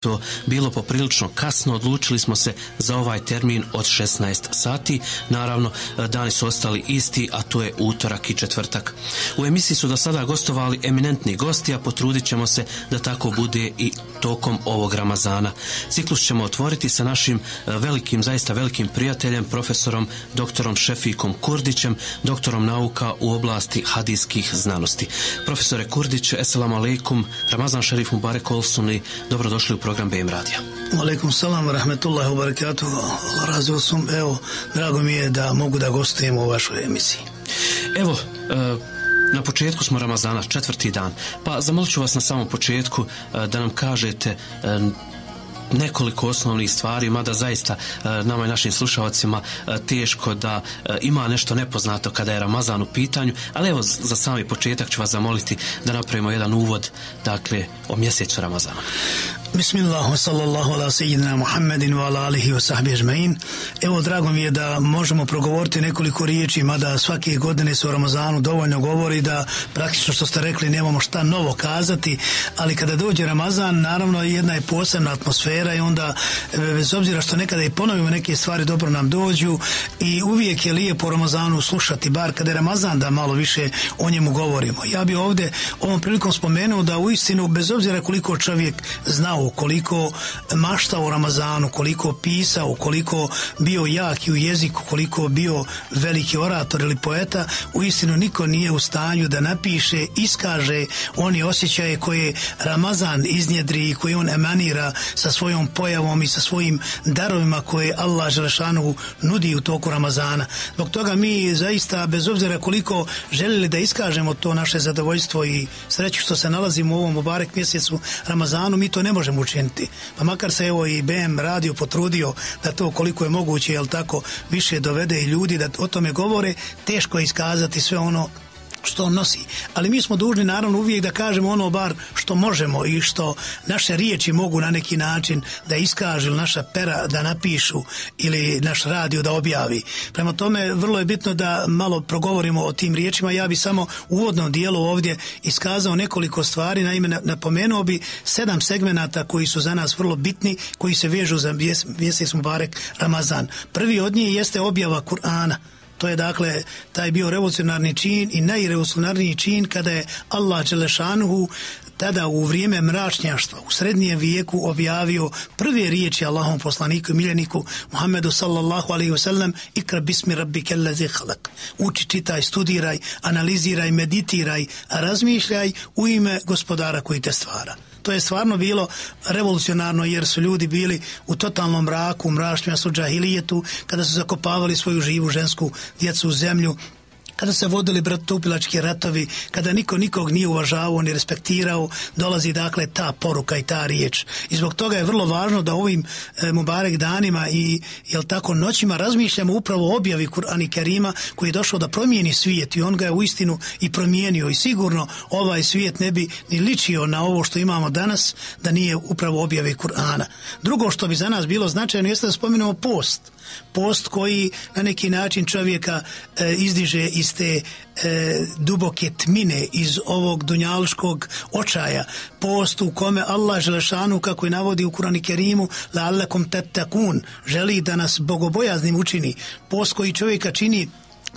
to bilo poprilično kasno, odlučili smo se za ovaj termin od 16 sati. Naravno, dani su ostali isti, a to je utorak i četvrtak. U emisiji su do sada gostovali eminentni gosti, a potrudit ćemo se da tako bude i tokom ovog Ramazana. Ciklus ćemo otvoriti sa našim velikim, zaista velikim prijateljem, profesorom doktorom Šefikom Kurdićem, doktorom nauka u oblasti hadijskih znanosti. Profesore Kurdić, eselamu alaikum, Ramazan Šerif Mubarek Olsuni, dobrodošli u program BM Radija. Alaikum salam, rahmetullahi wa barakatuh. Razio sam, evo, drago mi je da mogu da gostujem u vašoj emisiji. Evo, na početku smo Ramazana, četvrti dan, pa zamolit ću vas na samom početku da nam kažete nekoliko osnovnih stvari, mada zaista nama i našim slušalcima teško da ima nešto nepoznato kada je Ramazan u pitanju, ali evo za sami početak ću vas zamoliti da napravimo jedan uvod dakle o mjesecu Ramazana. Bismillah, sallallahu ala sejidina Muhammedin wa ala alihi wa sahbihi ajma'in. Evo, drago mi je da možemo progovoriti nekoliko riječi, mada svake godine se o Ramazanu dovoljno govori da praktično što ste rekli nemamo šta novo kazati, ali kada dođe Ramazan, naravno jedna je posebna atmosfera i onda bez obzira što nekada i ponovimo neke stvari dobro nam dođu i uvijek je lijepo Ramazanu slušati, bar kada je Ramazan da malo više o njemu govorimo. Ja bi ovdje ovom prilikom spomenuo da u istinu, bez obzira koliko čovjek znao koliko mašta u Ramazanu, koliko pisao, koliko bio jak i u jeziku, koliko bio veliki orator ili poeta, u istinu niko nije u stanju da napiše, iskaže oni osjećaje koje Ramazan iznjedri i koje on emanira sa svojom pojavom i sa svojim darovima koje Allah Želešanu nudi u toku Ramazana. Zbog toga mi zaista, bez obzira koliko željeli da iskažemo to naše zadovoljstvo i sreću što se nalazimo u ovom Mubarek mjesecu Ramazanu, mi to ne možemo učiniti. Pa makar se evo i BM radio potrudio da to koliko je moguće, jel tako, više dovede i ljudi da o tome govore, teško je iskazati sve ono što on nosi. Ali mi smo dužni naravno uvijek da kažemo ono bar što možemo i što naše riječi mogu na neki način da iskažu naša pera da napišu ili naš radio da objavi. Prema tome vrlo je bitno da malo progovorimo o tim riječima. Ja bi samo u uvodnom dijelu ovdje iskazao nekoliko stvari. Naime, napomenuo bi sedam segmenata koji su za nas vrlo bitni, koji se vežu za mjesec Mubarek Ramazan. Prvi od njih jeste objava Kur'ana. To je dakle taj bio revolucionarni čin i najrevolucionarniji čin kada je Allah Đelešanuhu tada u vrijeme mračnjaštva u srednjem vijeku objavio prve riječi Allahom poslaniku i miljeniku Muhammedu sallallahu alaihi wasallam ikra bismi rabbi kellazi halak. Uči, čitaj, studiraj, analiziraj, meditiraj, razmišljaj u ime gospodara koji te stvara. To je stvarno bilo revolucionarno jer su ljudi bili u totalnom mraku, mrašnjima su džahilijetu, kada su zakopavali svoju živu žensku djecu u zemlju, kada se vodili bratupilački ratovi, kada niko nikog nije uvažavao ni respektirao, dolazi dakle ta poruka i ta riječ. I zbog toga je vrlo važno da ovim e, Mubarek danima i jel tako noćima razmišljamo upravo o objavi Kur'ani Kerima koji je došao da promijeni svijet i on ga je uistinu i promijenio i sigurno ovaj svijet ne bi ni ličio na ovo što imamo danas da nije upravo objavi Kur'ana. Drugo što bi za nas bilo značajno jeste da spomenemo post post koji na neki način čovjeka e, izdiže iz te e, duboke tmine iz ovog dunjaluškog očaja. Post u kome Allah Želešanu kako je navodi u Kurani Kerimu la'allakum tattakun želi da nas bogobojaznim učini. Post koji čovjeka čini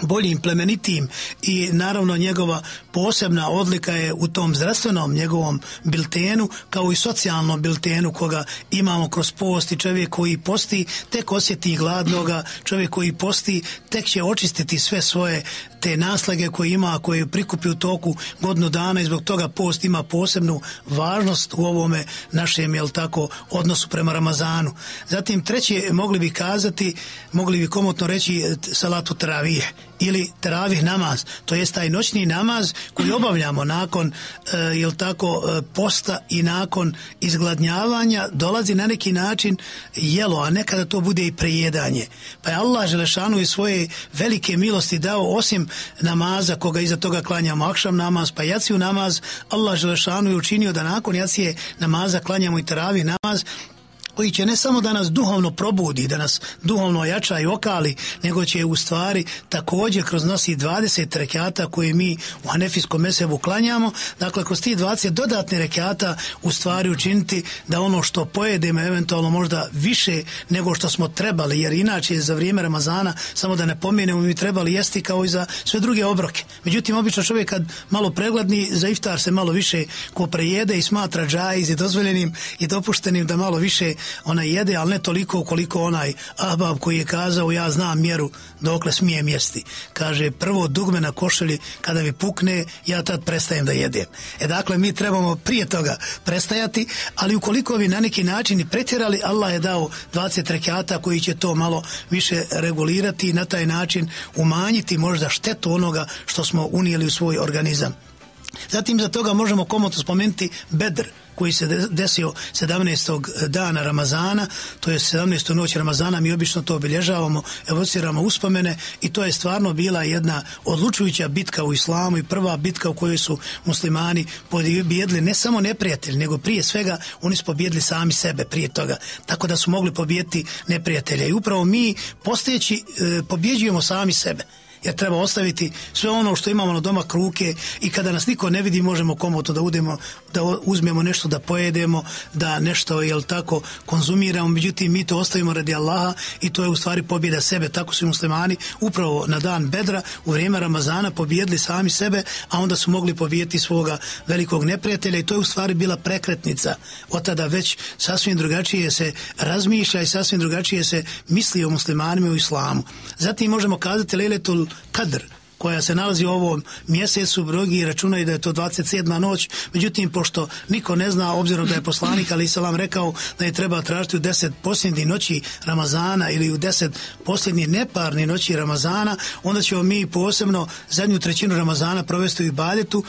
boljim, plemenitijim i naravno njegova posebna odlika je u tom zdravstvenom njegovom biltenu kao i socijalnom biltenu koga imamo kroz post i čovjek koji posti tek osjeti gladnoga, čovjek koji posti tek će očistiti sve svoje te naslage koje ima, koje prikupi u toku godinu dana i zbog toga post ima posebnu važnost u ovome našem, jel tako, odnosu prema Ramazanu. Zatim treće, mogli bi kazati, mogli bi komotno reći salatu teravije ili teravih namaz, to jest taj noćni namaz koji obavljamo nakon e, jel tako e, posta i nakon izgladnjavanja dolazi na neki način jelo, a nekada to bude i prejedanje. Pa je Allah Želešanu i svoje velike milosti dao osim namaza koga iza toga klanjamo akšam namaz pa jaciju namaz Allah Želešanu je učinio da nakon jacije namaza klanjamo i teravih namaz koji će ne samo da nas duhovno probudi, da nas duhovno ojača i okali, nego će u stvari također kroz nosi 20 rekata koje mi u Hanefijskom mesevu klanjamo, dakle kroz ti 20 dodatne rekata u stvari učiniti da ono što pojedemo eventualno možda više nego što smo trebali, jer inače za vrijeme Ramazana, samo da ne pomenemo, mi trebali jesti kao i za sve druge obroke. Međutim, obično čovjek kad malo pregladni, za iftar se malo više ko prejede i smatra džajz i dozvoljenim i dopuštenim da malo više ona jede, ali ne toliko koliko onaj ahbab koji je kazao ja znam mjeru dokle smijem jesti. Kaže, prvo dugme na košelji kada mi pukne, ja tad prestajem da jedem. E dakle, mi trebamo prije toga prestajati, ali ukoliko bi na neki način i pretjerali, Allah je dao 20 rekata koji će to malo više regulirati i na taj način umanjiti možda štetu onoga što smo unijeli u svoj organizam. Zatim za toga možemo komotno spomenuti Bedr, koji se desio 17. dana Ramazana, to je 17. noć Ramazana, mi obično to obilježavamo, evociramo uspomene i to je stvarno bila jedna odlučujuća bitka u islamu i prva bitka u kojoj su muslimani pobjedili ne samo neprijatelj, nego prije svega oni su pobjedili sami sebe prije toga, tako da su mogli pobijediti neprijatelja i upravo mi postojeći e, pobjeđujemo sami sebe jer treba ostaviti sve ono što imamo na doma kruke i kada nas niko ne vidi možemo komoto da udemo, da uzmemo nešto da pojedemo, da nešto jel tako konzumiramo, međutim mi to ostavimo radi Allaha i to je u stvari pobjeda sebe, tako su muslimani upravo na dan Bedra u vrijeme Ramazana pobjedili sami sebe, a onda su mogli pobijediti svoga velikog neprijatelja i to je u stvari bila prekretnica. Od tada već sasvim drugačije se razmišlja i sasvim drugačije se misli o muslimanima u islamu. Zatim možemo kazati Lejletul Kadr, koja se nalazi u ovom mjesecu, brogi računaju da je to 27. noć, međutim, pošto niko ne zna, obzirom da je poslanik Ali Salam rekao da je treba tražiti u deset posljednjih noći Ramazana ili u deset posljednjih neparni noći Ramazana, onda ćemo mi posebno zadnju trećinu Ramazana provesti u Ibadetu,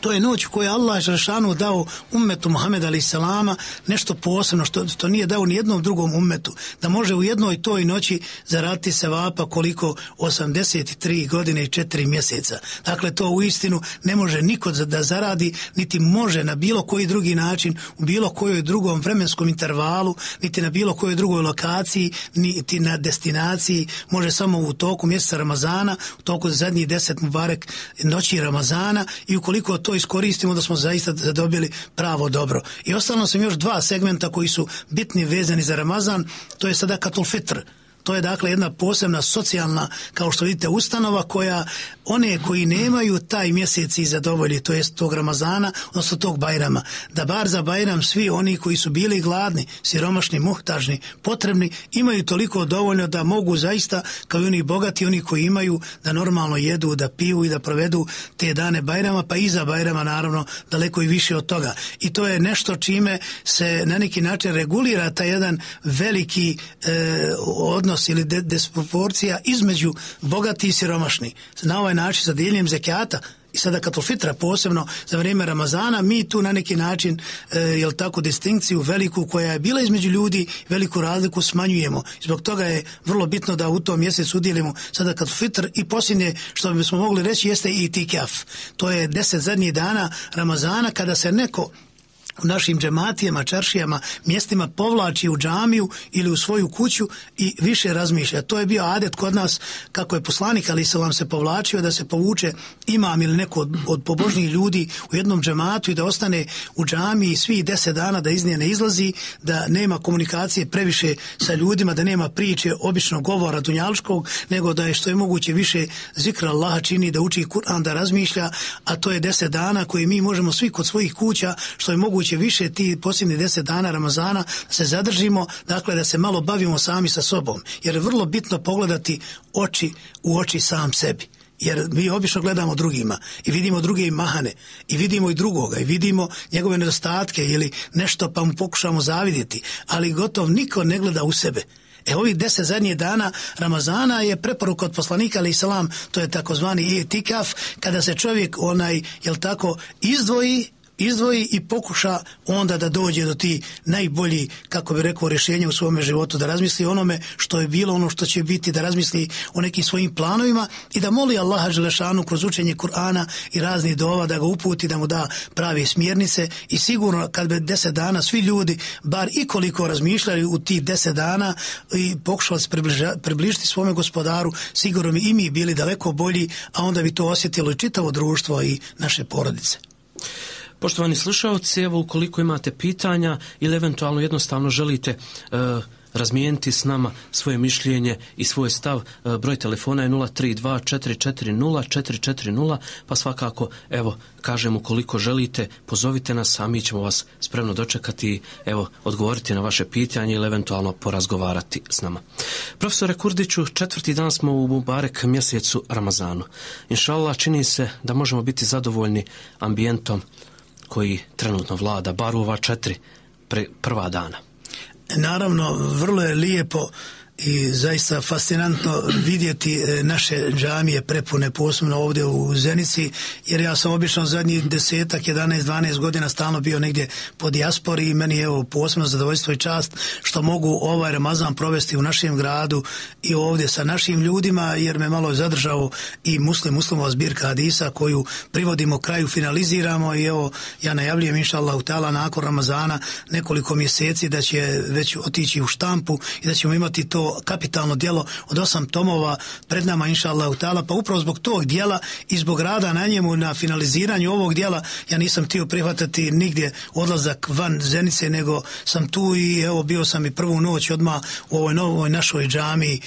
to je noć koju je Allah Žešanu dao ummetu Muhammed ali salama nešto posebno što, što nije dao ni jednom drugom ummetu. Da može u jednoj toj noći zaraditi se vapa koliko 83 godine i 4 mjeseca. Dakle to u istinu ne može niko da zaradi niti može na bilo koji drugi način u bilo kojoj drugom vremenskom intervalu niti na bilo kojoj drugoj lokaciji niti na destinaciji. Može samo u toku mjeseca Ramazana u toku zadnjih deset Mubarek noći Ramazana i ukoliko to iskoristimo da smo zaista zadobili pravo dobro. I ostalo sam još dva segmenta koji su bitni vezani za Ramazan, to je sada Katul Fitr, to je dakle jedna posebna socijalna, kao što vidite, ustanova koja one koji nemaju taj mjesec i zadovolji, to jest tog Ramazana, odnosno tog Bajrama, da bar za Bajram svi oni koji su bili gladni, siromašni, muhtažni, potrebni, imaju toliko dovoljno da mogu zaista, kao i oni bogati, oni koji imaju, da normalno jedu, da piju i da provedu te dane Bajrama, pa i za Bajrama naravno daleko i više od toga. I to je nešto čime se na neki način regulira taj jedan veliki e, odnos odnos ili de, desproporcija između bogati i siromašni. Na ovaj način sa dijeljenjem zekijata. I sada katul fitra posebno za vrijeme Ramazana mi tu na neki način e, jel tako distinkciju veliku koja je bila između ljudi veliku razliku smanjujemo. Zbog toga je vrlo bitno da u tom mjesecu udjelimo sada katul fitr. I posljednje što bismo mogli reći jeste i tikaf to je deset zadnjih dana Ramazana kada se neko u našim džematijama, čaršijama, mjestima povlači u džamiju ili u svoju kuću i više razmišlja. To je bio adet kod nas kako je poslanik ali se vam se povlačio da se povuče imam ili neko od, od pobožnih ljudi u jednom džematu i da ostane u džamiji svih deset dana da iz nje ne izlazi, da nema komunikacije previše sa ljudima, da nema priče običnog govora dunjalškog, nego da je što je moguće više zikra Allaha čini da uči Kur'an, da razmišlja, a to je deset dana koje mi možemo svi kod svojih kuća, što je moguće moguće više ti posljednji deset dana Ramazana se zadržimo, dakle da se malo bavimo sami sa sobom, jer je vrlo bitno pogledati oči u oči sam sebi jer mi obično gledamo drugima i vidimo druge i mahane i vidimo i drugoga i vidimo njegove nedostatke ili nešto pa mu pokušamo zavidjeti, ali gotov niko ne gleda u sebe. E ovih deset zadnjih dana Ramazana je preporuka od poslanika ali salam, to je takozvani etikaf, kada se čovjek onaj, jel tako, izdvoji izdvoji i pokuša onda da dođe do ti najbolji, kako bi rekao, rješenja u svome životu, da razmisli onome što je bilo, ono što će biti, da razmisli o nekim svojim planovima i da moli Allaha Želešanu kroz učenje Kur'ana i raznih dova da ga uputi, da mu da prave smjernice i sigurno kad bi deset dana svi ljudi, bar i koliko razmišljali u tih deset dana i pokušali se približiti svome gospodaru, sigurno bi i mi bili daleko bolji, a onda bi to osjetilo i čitavo društvo i naše porodice. Poštovani slušalci, evo ukoliko imate pitanja ili eventualno jednostavno želite uh, razmijeniti s nama svoje mišljenje i svoj stav. E, broj telefona je 032-440-440, pa svakako, evo, kažem, ukoliko želite, pozovite nas, a mi ćemo vas spremno dočekati evo, odgovoriti na vaše pitanje ili eventualno porazgovarati s nama. Profesore Kurdiću, četvrti dan smo u Mubarek mjesecu Ramazanu. Inšallah, čini se da možemo biti zadovoljni ambijentom koji trenutno vlada, bar u ova četiri prva dana. Naravno, vrlo je lijepo i zaista fascinantno vidjeti e, naše džamije prepune posebno ovdje u Zenici jer ja sam obično zadnjih desetak, 11, 12 godina stalno bio negdje po dijaspori i meni je evo posebno zadovoljstvo i čast što mogu ovaj Ramazan provesti u našem gradu i ovdje sa našim ljudima jer me malo zadržao i muslim muslimova zbirka Hadisa koju privodimo kraju, finaliziramo i evo ja najavljujem inša Allah nakon Ramazana nekoliko mjeseci da će već otići u štampu i da ćemo imati to kapitalno djelo od osam tomova pred nama inša Allah pa upravo zbog tog dijela i zbog rada na njemu na finaliziranju ovog dijela ja nisam htio prihvatati nigdje odlazak van Zenice nego sam tu i evo bio sam i prvu noć odmah u ovoj novoj našoj džami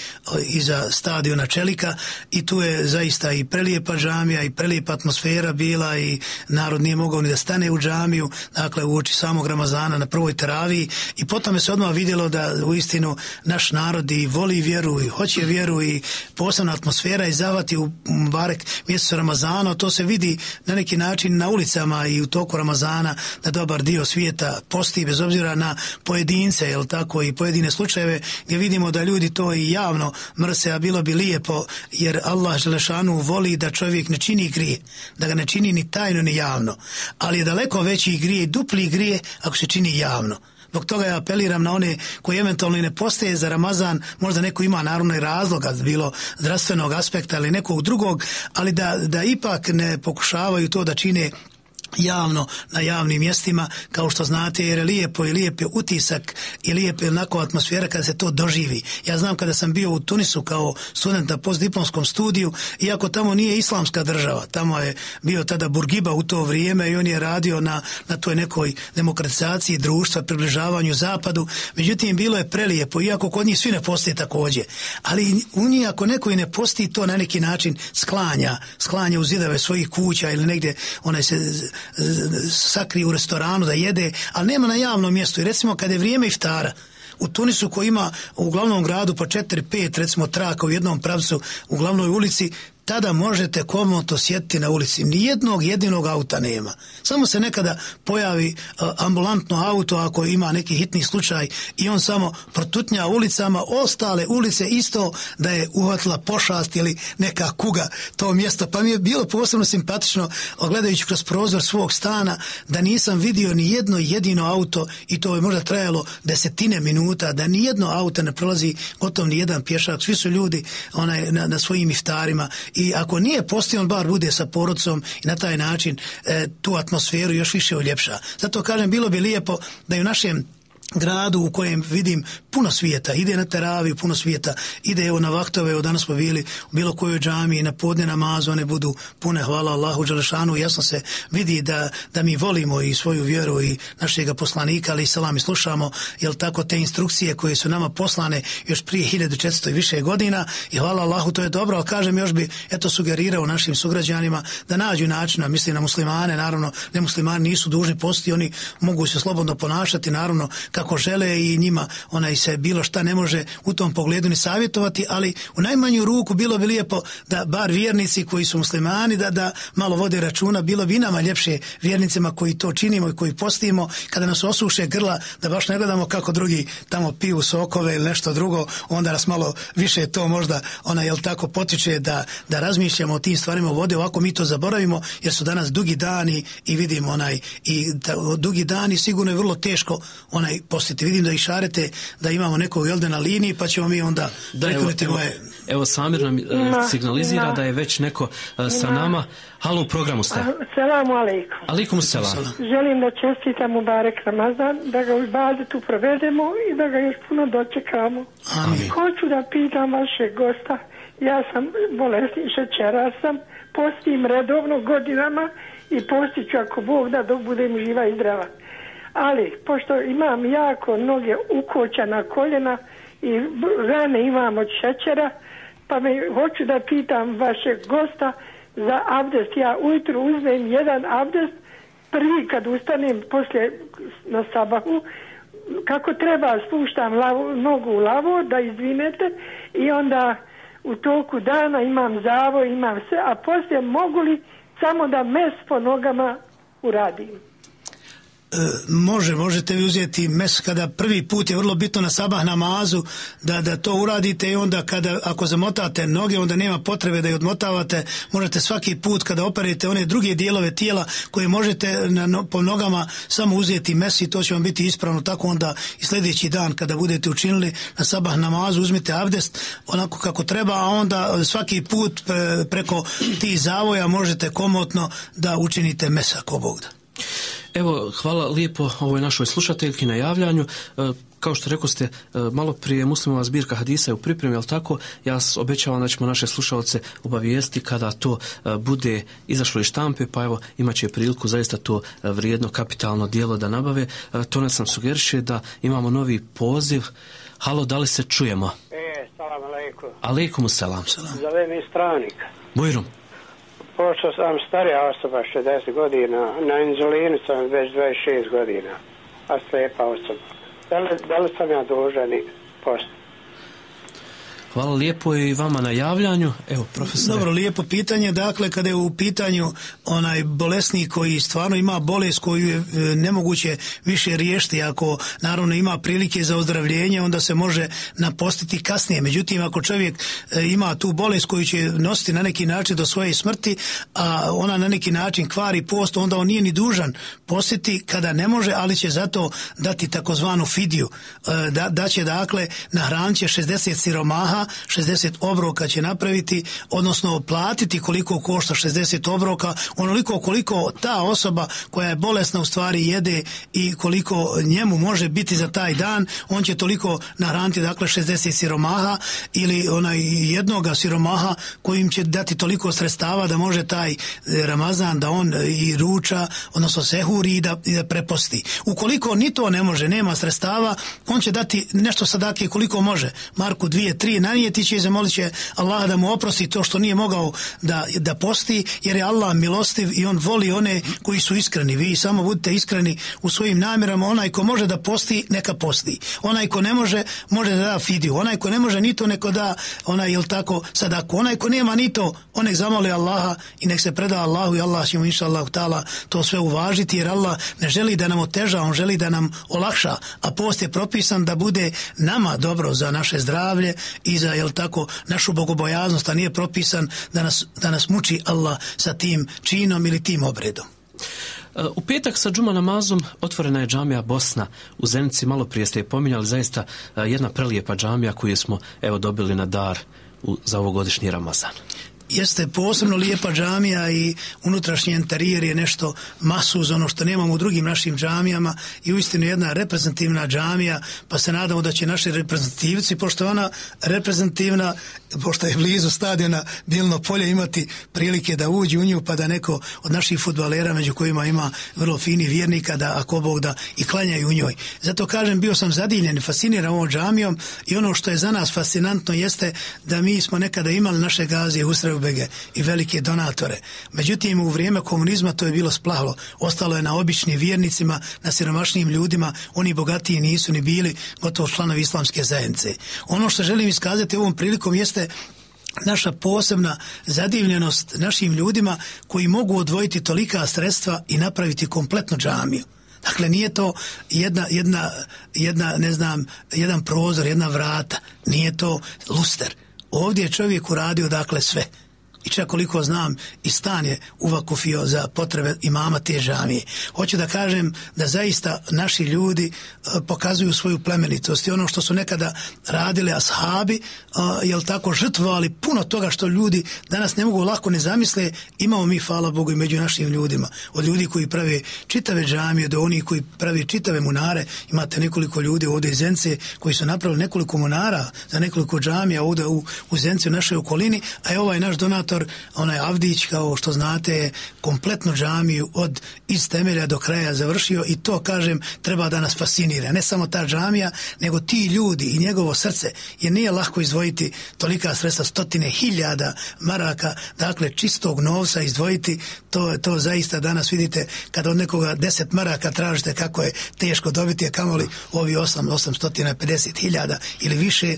iza stadiona Čelika. I tu je zaista i prelijepa džamija i prelijepa atmosfera bila i narod nije mogao ni da stane u džamiju dakle u oči samog Ramazana na prvoj teraviji i potom se odmah vidjelo da u istinu naš narod i voli vjeru i hoće vjeru i posebna atmosfera i zavati u barek mjesecu Ramazana, to se vidi na neki način na ulicama i u toku Ramazana da dobar dio svijeta posti bez obzira na pojedince, jel tako, i pojedine slučajeve gdje vidimo da ljudi to i javno mrse, a bilo bi lijepo jer Allah Želešanu voli da čovjek ne čini grije, da ga ne čini ni tajno ni javno, ali je daleko veći grije, dupli grije ako se čini javno. Zbog toga ja apeliram na one koji eventualno i ne postaje za Ramazan, možda neko ima naravno i razloga, bilo zdravstvenog aspekta ili nekog drugog, ali da, da ipak ne pokušavaju to da čine javno na javnim mjestima. Kao što znate jer je lijepo i lijep je utisak i lijep je onako atmosfera kada se to doživi. Ja znam kada sam bio u Tunisu kao student na postdiplomskom studiju iako tamo nije islamska država, tamo je bio tada Burgiba u to vrijeme i on je radio na, na toj nekoj demokratizaciji društva, približavanju zapadu, međutim bilo je prelijepo, iako kod njih svi ne postoje također, ali u njih ako neko i ne postoji to na neki način sklanja, sklanja u zidave svojih kuća ili negdje onaj se sakri u restoranu da jede, ali nema na javnom mjestu. I recimo kad je vrijeme iftara, u Tunisu koji ima u glavnom gradu po 4-5 recimo traka u jednom pravcu u glavnoj ulici tada možete komotno sjetiti na ulici. Nijednog jedinog auta nema. Samo se nekada pojavi e, ambulantno auto ako ima neki hitni slučaj i on samo protutnja ulicama, ostale ulice isto da je uhvatila pošast ili neka kuga to mjesto. Pa mi je bilo posebno simpatično gledajući kroz prozor svog stana da nisam vidio ni jedno jedino auto i to je možda trajalo desetine minuta, da ni jedno auto ne prolazi gotovo ni jedan pješak. Svi su ljudi onaj, na, na svojim iftarima i ako nije postoji on bar bude sa porodcom i na taj način e, tu atmosferu još više uljepša. Zato kažem bilo bi lijepo da i u našem gradu u kojem vidim puno svijeta, ide na teraviju, puno svijeta, ide evo na vaktove, evo danas smo bili u bilo kojoj džami, na podne namazu, one budu pune, hvala Allahu Đelešanu, jasno se vidi da, da mi volimo i svoju vjeru i našeg poslanika, ali i salam i slušamo, jel tako te instrukcije koje su nama poslane još prije 1400 i više godina. I hvala Allahu, to je dobro, ali kažem još bi, eto sugerirao našim sugrađanima da nađu načina, mislim na muslimane, naravno, ne muslimani nisu dužni posti, oni mogu se slobodno ponašati, naravno, kako žele i njima onaj se bilo šta ne može u tom pogledu ni savjetovati, ali u najmanju ruku bilo bi lijepo da bar vjernici koji su muslimani da, da malo vode računa, bilo bi nama ljepše vjernicima koji to činimo i koji postimo, kada nas osuše grla, da baš ne gledamo kako drugi tamo piju sokove ili nešto drugo, onda nas malo više to možda ona jel tako potiče da, da razmišljamo o tim stvarima vode, ovako mi to zaboravimo jer su danas dugi dani i vidimo onaj i da, dugi dani sigurno je vrlo teško onaj postiti. Vidim da i šarete da imamo nekog jelde na liniji pa ćemo mi onda da, evo, moje... Evo Samir nam uh, signalizira da je već neko uh, sa nama. Halo, u programu ste. Selamu alaikum. Alaikum selam. Želim da čestitam u Barek Ramazan, da ga u tu provedemo i da ga još puno dočekamo. Amin. Hoću da pitam vašeg gosta, ja sam bolesni šećera sam, postim redovno godinama i postit ću ako Bog da dok budem živa i zdrava. Ali, pošto imam jako noge ukoća na koljena i rane imam od šećera, pa me hoću da pitam vašeg gosta za abdest. Ja ujutru uzmem jedan abdest, prvi kad ustanem poslije na sabahu, kako treba spuštam nogu u lavo da izdvinete i onda u toku dana imam zavo, imam sve, a poslije mogu li samo da mes po nogama uradim. E, može, možete vi uzeti mes kada prvi put je vrlo bitno na sabah namazu da, da to uradite i onda kada ako zamotate noge onda nema potrebe da ih odmotavate možete svaki put kada operite one druge dijelove tijela koje možete na, po nogama samo uzeti mes i to će vam biti ispravno tako onda i sljedeći dan kada budete učinili na sabah namazu uzmite abdest onako kako treba a onda svaki put preko tih zavoja možete komotno da učinite mesa ako Bog. Evo, hvala lijepo ovoj našoj slušateljki na javljanju. E, kao što rekao ste, e, malo prije muslimova zbirka hadisa je u pripremi, ali tako, ja obećavam da ćemo naše slušalce obavijesti kada to e, bude izašlo iz štampe, pa evo imat će priliku zaista to vrijedno kapitalno dijelo da nabave. To nas sam sugeriše da imamo novi poziv. Halo, da li se čujemo? E, salam alaikum. Alaikum salam. Zove mi stranik. Bujrum pošto sam starija osoba 60 godina, na inzulinu sam već 26 godina, a slijepa osoba. Da li, da li sam ja dužan post? Hvala lijepo i vama na javljanju. Evo, profesor. Dobro, lijepo pitanje. Dakle, kada je u pitanju onaj bolesnik koji stvarno ima bolest koju je e, nemoguće više riješiti, ako naravno ima prilike za ozdravljenje, onda se može napostiti kasnije. Međutim, ako čovjek e, ima tu bolest koju će nositi na neki način do svoje smrti, a ona na neki način kvari post, onda on nije ni dužan postiti kada ne može, ali će zato dati takozvanu fidiju. E, da, da će dakle na će 60 siromaha 60 obroka će napraviti, odnosno platiti koliko košta 60 obroka, onoliko koliko ta osoba koja je bolesna u stvari jede i koliko njemu može biti za taj dan, on će toliko nahraniti dakle 60 siromaha ili onaj jednoga siromaha kojim će dati toliko sredstava da može taj e, Ramazan da on i ruča, odnosno sehuri i da, i da preposti. Ukoliko ni to ne može, nema sredstava, on će dati nešto sadake koliko može. Marku dvije, tri, nanijeti će i zamolit će Allah da mu oprosti to što nije mogao da, da posti, jer je Allah milostiv i on voli one koji su iskreni. Vi samo budite iskreni u svojim namjerama. Onaj ko može da posti, neka posti. Onaj ko ne može, može da da fidiju. Onaj ko ne može ni to, neko da, onaj, jel tako, sadaku. Onaj ko nema ni to, onek zamoli Allaha i nek se preda Allahu i Allah će mu inša Allah to sve uvažiti, jer Allah ne želi da nam oteža, on želi da nam olakša, a post je propisan da bude nama dobro za naše zdravlje i za jel tako našu bogobojaznost, a nije propisan da nas, da nas muči Allah sa tim činom ili tim obredom. E, u petak sa džuma namazom otvorena je džamija Bosna u Zenici, malo prije ste je pominjali, zaista e, jedna prelijepa džamija koju smo evo dobili na dar u, za ovogodišnji Ramazan jeste posebno lijepa džamija i unutrašnji interijer je nešto masuz, ono što nemamo u drugim našim džamijama i uistinu jedna reprezentativna džamija, pa se nadamo da će naši reprezentativci, pošto ona reprezentativna, pošto je blizu stadiona Bilno polje, imati prilike da uđu u nju, pa da neko od naših futbalera, među kojima ima vrlo fini vjernika, da ako Bog da i klanjaju u njoj. Zato kažem, bio sam zadivljen, fasciniran ovom džamijom i ono što je za nas fascinantno jeste da mi smo nekada imali naše gazije u Izetberbege i velike donatore. Međutim, u vrijeme komunizma to je bilo splahlo. Ostalo je na običnim vjernicima, na siromašnijim ljudima, oni bogatiji nisu ni bili gotovo članovi islamske zajednice. Ono što želim iskazati ovom prilikom jeste naša posebna zadivljenost našim ljudima koji mogu odvojiti tolika sredstva i napraviti kompletnu džamiju. Dakle, nije to jedna, jedna, jedna, ne znam, jedan prozor, jedna vrata, nije to luster. Ovdje je čovjek uradio, dakle, sve i čak koliko znam i stan je uvakufio za potrebe imama te žamije. Hoću da kažem da zaista naši ljudi e, pokazuju svoju plemenitost i ono što su nekada radili ashabi, uh, jel tako, žrtvovali puno toga što ljudi danas ne mogu lako ne zamisle, imamo mi, hvala Bogu, i među našim ljudima. Od ljudi koji prave čitave džamije do onih koji pravi čitave munare, imate nekoliko ljudi ovdje iz Zence koji su napravili nekoliko munara za nekoliko džamija ovdje u, u Zence u našoj okolini, a je ovaj naš donator onaj Avdić, kao što znate, kompletnu džamiju od iz temelja do kraja završio i to, kažem, treba da nas fascinira. Ne samo ta džamija, nego ti ljudi i njegovo srce, jer nije lako izdvojiti tolika sredstva, stotine hiljada maraka, dakle, čistog novca izdvojiti, to, to zaista danas vidite, kada od nekoga deset maraka tražite kako je teško dobiti, a kamoli ovi osam, osam stotina pedeset hiljada ili više,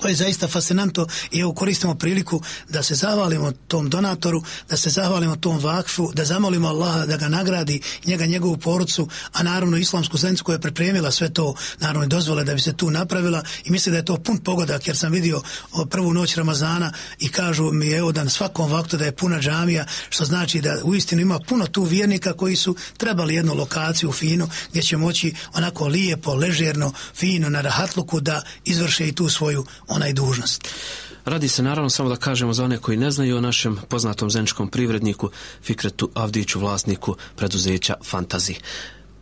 to je zaista fascinantno i evo koristimo priliku da se zahvalimo tom donatoru, da se zahvalimo tom vakfu, da zamolimo Allaha da ga nagradi njega, njegovu porucu, a naravno islamsku zajednicu koja je pripremila sve to, naravno i dozvole da bi se tu napravila i mislim da je to pun pogodak jer sam vidio prvu noć Ramazana i kažu mi evo da na svakom vaktu da je puna džamija, što znači da uistinu ima puno tu vjernika koji su trebali jednu lokaciju finu gdje će moći onako lijepo, ležerno, fino na rahatluku da izvrše i tu svoju onaj dužnost. Radi se naravno samo da kažemo za one koji ne znaju o našem poznatom zeničkom privredniku Fikretu Avdiću, vlasniku preduzeća Fantazi.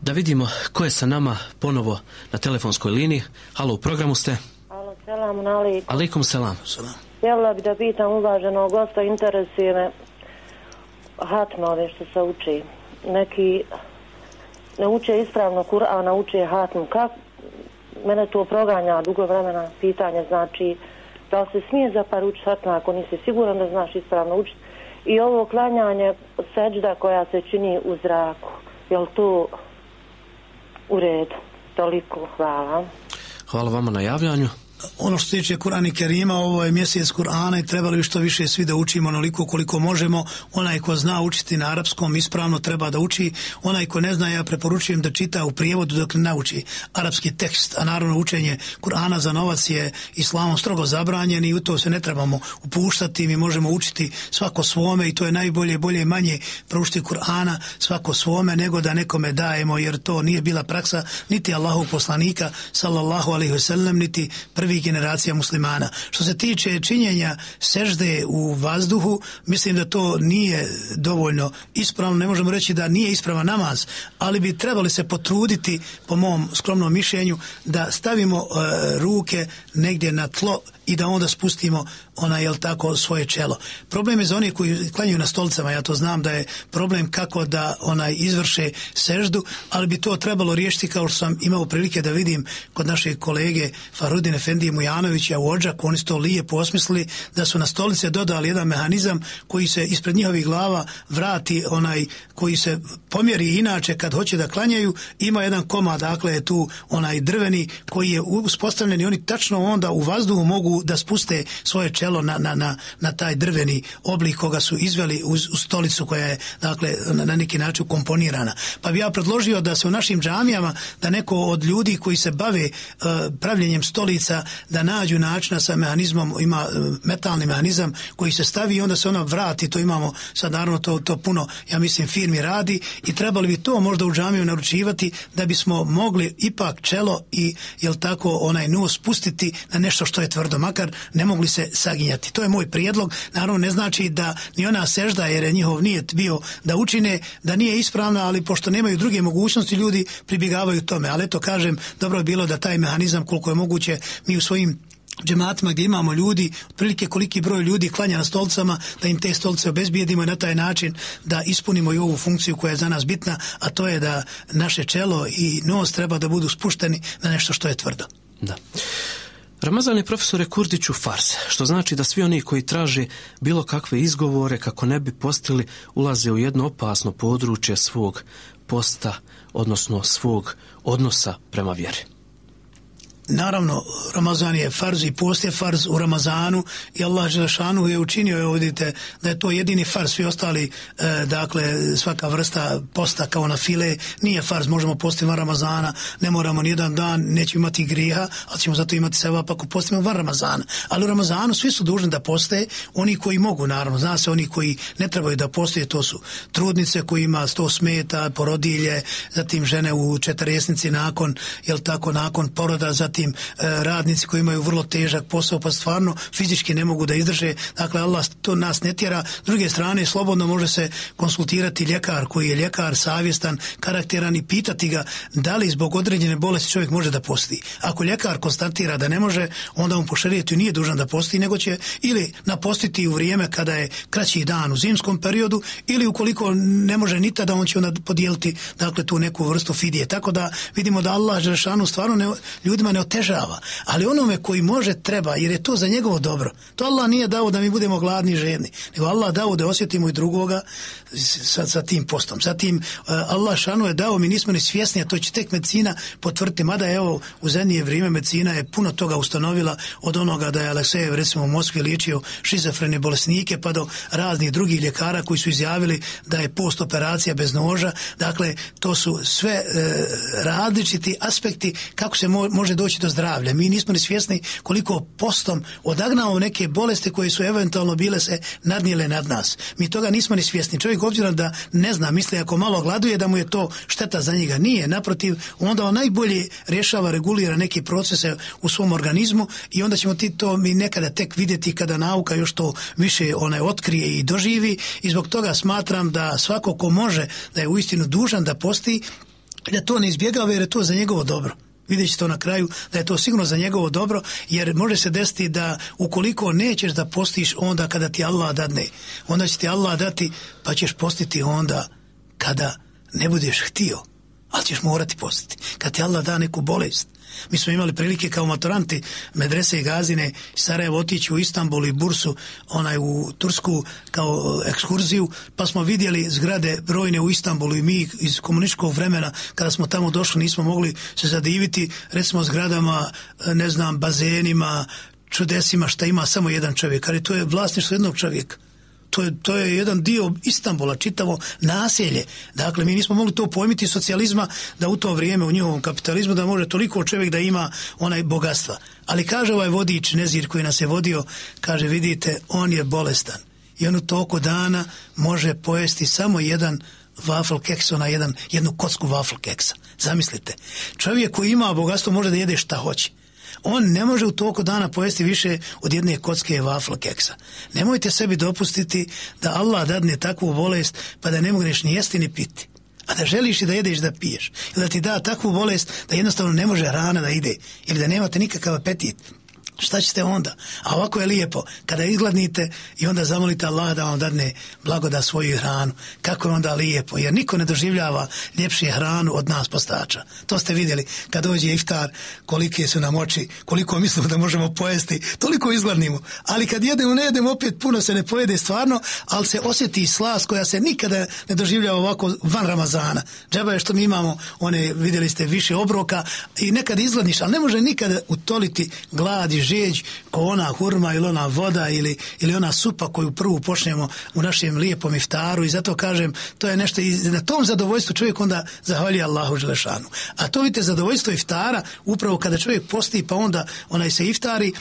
Da vidimo ko je sa nama ponovo na telefonskoj liniji. Halo, u programu ste? Halo, selam, nalik. Alikum selam. Salam. Htjela bi da pitam uvaženog gosta, interesuje me hatmove što se uči. Neki ne uče ispravno Kur'ana, uče hatmu. Kako mene to proganja dugo vremena pitanje znači da li se smije zapar učiti hatma ako nisi siguran da znaš ispravno učiti? I ovo klanjanje seđda koja se čini u zraku je li to u redu? Toliko hvala. Hvala vama na javljanju ono što se tiče Kur'ana i Kerima, ovo je mjesec Kur'ana i trebali bi što više svi da učimo onoliko koliko možemo. Onaj ko zna učiti na arapskom ispravno treba da uči. Onaj ko ne zna, ja preporučujem da čita u prijevodu dok ne nauči arapski tekst. A naravno učenje Kur'ana za novac je islamom strogo zabranjen i u to se ne trebamo upuštati. Mi možemo učiti svako svome i to je najbolje, bolje manje proučiti Kur'ana svako svome nego da nekome dajemo jer to nije bila praksa niti Allahu poslanika sallallahu alaihi niti prvih generacija muslimana. Što se tiče činjenja sežde u vazduhu, mislim da to nije dovoljno ispravno, ne možemo reći da nije ispravan namaz, ali bi trebali se potruditi, po mom skromnom mišljenju, da stavimo e, ruke negdje na tlo i da onda spustimo ona jel tako svoje čelo. Problem je za oni koji klanjaju na stolicama, ja to znam da je problem kako da onaj izvrše seždu, ali bi to trebalo riješiti kao što sam imao prilike da vidim kod naše kolege Farudin Efendije Mujanovića u Ođaku, oni su to lijepo osmislili da su na stolice dodali jedan mehanizam koji se ispred njihovih glava vrati onaj koji se pomjeri inače kad hoće da klanjaju, ima jedan komad, dakle je tu onaj drveni koji je uspostavljen i oni tačno onda u vazduhu mogu da spuste svoje čelo na, na, na, na taj drveni oblik koga su izveli uz, u stolicu koja je dakle na, neki način komponirana. Pa bi ja predložio da se u našim džamijama da neko od ljudi koji se bave uh, pravljenjem stolica da nađu načina sa mehanizmom, ima uh, metalni mehanizam koji se stavi i onda se ona vrati, to imamo sad naravno to, to puno, ja mislim firmi radi i trebali bi to možda u džamiju naručivati da bismo mogli ipak čelo i jel tako onaj nos spustiti na nešto što je tvrdo makar ne mogli se saginjati. To je moj prijedlog. Naravno ne znači da ni ona sežda jer je njihov nijet bio da učine, da nije ispravna, ali pošto nemaju druge mogućnosti, ljudi pribjegavaju tome. Ali eto kažem, dobro je bilo da taj mehanizam koliko je moguće mi u svojim džematima gdje imamo ljudi, otprilike koliki broj ljudi klanja na stolcama, da im te stolce obezbijedimo i na taj način da ispunimo i ovu funkciju koja je za nas bitna, a to je da naše čelo i nos treba da budu spušteni na nešto što je tvrdo. Da. Ramazan je profesore Kurdiću fars, što znači da svi oni koji traže bilo kakve izgovore kako ne bi postili ulaze u jedno opasno područje svog posta, odnosno svog odnosa prema vjeri. Naravno, Ramazan je farz i post je farz u Ramazanu i Allah Želešanu je učinio, evo vidite, da je to jedini farz, svi ostali, e, dakle, svaka vrsta posta kao na file, nije farz, možemo postiti van Ramazana, ne moramo ni jedan dan, nećemo imati griha, ali ćemo zato imati seba ako postimo van Ramazana. Ali u Ramazanu svi su dužni da poste, oni koji mogu, naravno, zna se, oni koji ne trebaju da postoje, to su trudnice koji ima sto smeta, porodilje, zatim žene u četrjesnici nakon, jel tako, nakon poroda, zatim zatim e, radnici koji imaju vrlo težak posao pa stvarno fizički ne mogu da izdrže. Dakle Allah to nas ne tjera. S druge strane slobodno može se konsultirati ljekar koji je ljekar savjestan karakteran i pitati ga da li zbog određene bolesti čovjek može da posti. Ako ljekar konstatira da ne može onda on po šarijetu nije dužan da posti nego će ili napostiti u vrijeme kada je kraći dan u zimskom periodu ili ukoliko ne može ni tada on će onda podijeliti dakle tu neku vrstu fidije. Tako da vidimo da Allah Žešanu stvarno ne, ljudima ne otežava, ali onome koji može treba, jer je to za njegovo dobro. To Allah nije dao da mi budemo gladni i žedni, nego Allah dao da osjetimo i drugoga sa, sa tim postom. Zatim, eh, Allah šanu je dao, mi nismo ni svjesni, a to će tek medicina potvrditi, mada evo u zadnje vrijeme medicina je puno toga ustanovila od onoga da je Aleksejev recimo u Moskvi liječio šizofrene bolesnike pa do raznih drugih ljekara koji su izjavili da je post operacija bez noža. Dakle, to su sve e, različiti aspekti kako se mo može doći do zdravlja. Mi nismo ni svjesni koliko postom odagnao neke bolesti koje su eventualno bile se nadnijele nad nas. Mi toga nismo ni svjesni. Čovjek obzirom da ne zna, misli ako malo gladuje da mu je to šteta za njega. Nije, naprotiv, onda on najbolje rješava, regulira neke procese u svom organizmu i onda ćemo ti to mi nekada tek vidjeti kada nauka još to više onaj otkrije i doživi i zbog toga smatram da svako ko može da je uistinu dužan da posti da to ne izbjegava jer je to za njegovo dobro. Vidjet ćete to na kraju da je to sigurno za njegovo dobro, jer može se desiti da ukoliko nećeš da postiš onda kada ti Allah dadne, onda će ti Allah dati pa ćeš postiti onda kada ne budeš htio, ali ćeš morati postiti. Kad ti Allah da neku bolest, mi smo imali prilike kao maturanti medrese i gazine Sarajevo otići u Istanbul i Bursu onaj u Tursku kao ekskurziju pa smo vidjeli zgrade brojne u Istanbulu i mi iz komunističkog vremena kada smo tamo došli nismo mogli se zadiviti recimo zgradama ne znam bazenima čudesima šta ima samo jedan čovjek ali to je vlasništvo jednog čovjeka to je, to je jedan dio Istanbula, čitavo naselje. Dakle, mi nismo mogli to pojmiti socijalizma da u to vrijeme u njihovom kapitalizmu da može toliko čovjek da ima onaj bogatstva. Ali kaže ovaj vodič Nezir koji nas je vodio, kaže vidite, on je bolestan i on u toliko dana može pojesti samo jedan wafel keks, ona jedan, jednu kocku wafel keksa. Zamislite, čovjek koji ima bogatstvo može da jede šta hoće on ne može u toliko dana pojesti više od jedne kocke vafla keksa. Nemojte sebi dopustiti da Allah dadne takvu bolest pa da ne mogneš ni jesti ni piti. A da želiš i da jedeš da piješ. Ili da ti da takvu bolest da jednostavno ne može hrana da ide. Ili da nemate nikakav apetit šta ćete onda? A ovako je lijepo, kada izgladnite i onda zamolite Allah da vam dadne blagoda svoju hranu, kako je onda lijepo, jer niko ne doživljava ljepšije hranu od nas postača. To ste vidjeli, kad dođe iftar, kolike su nam oči, koliko mislimo da možemo pojesti, toliko izgladnimo. Ali kad jedemo, ne jedemo, opet puno se ne pojede stvarno, ali se osjeti slas koja se nikada ne doživljava ovako van Ramazana. Džaba je što mi imamo, one, vidjeli ste, više obroka i nekad izgladniš, ali ne može nikada utoliti gladi žeđ ko ona hurma ili ona voda ili, ili ona supa koju prvu počnemo u našem lijepom iftaru i zato kažem to je nešto i na tom zadovoljstvu čovjek onda zahvalja Allahu Želešanu. A to vidite zadovoljstvo iftara upravo kada čovjek posti pa onda onaj se iftari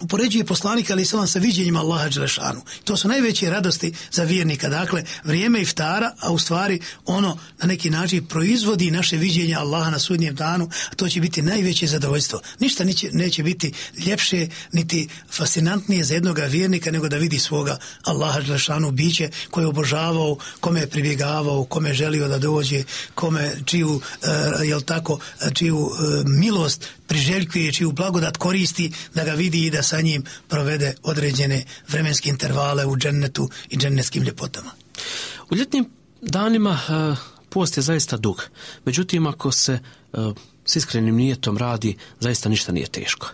upoređuje poslanika ali sa viđenjima Allaha Đelešanu. To su najveće radosti za vjernika. Dakle, vrijeme iftara, a u stvari ono na neki način proizvodi naše viđenje Allaha na sudnjem danu, a to će biti najveće zadovoljstvo. Ništa neće, neće biti ljepše, niti fascinantnije za jednoga vjernika nego da vidi svoga Allaha Đelešanu biće koje je obožavao, kome je pribjegavao, kome je želio da dođe, kome čiju, uh, jel tako, čiju uh, milost priželjkuje, čiju blagodat koristi da ga vidi i da sa njim provede određene vremenske intervale u džennetu i džennetskim ljepotama. U ljetnim danima uh, post je zaista dug. Međutim, ako se uh, s iskrenim nijetom radi, zaista ništa nije teško.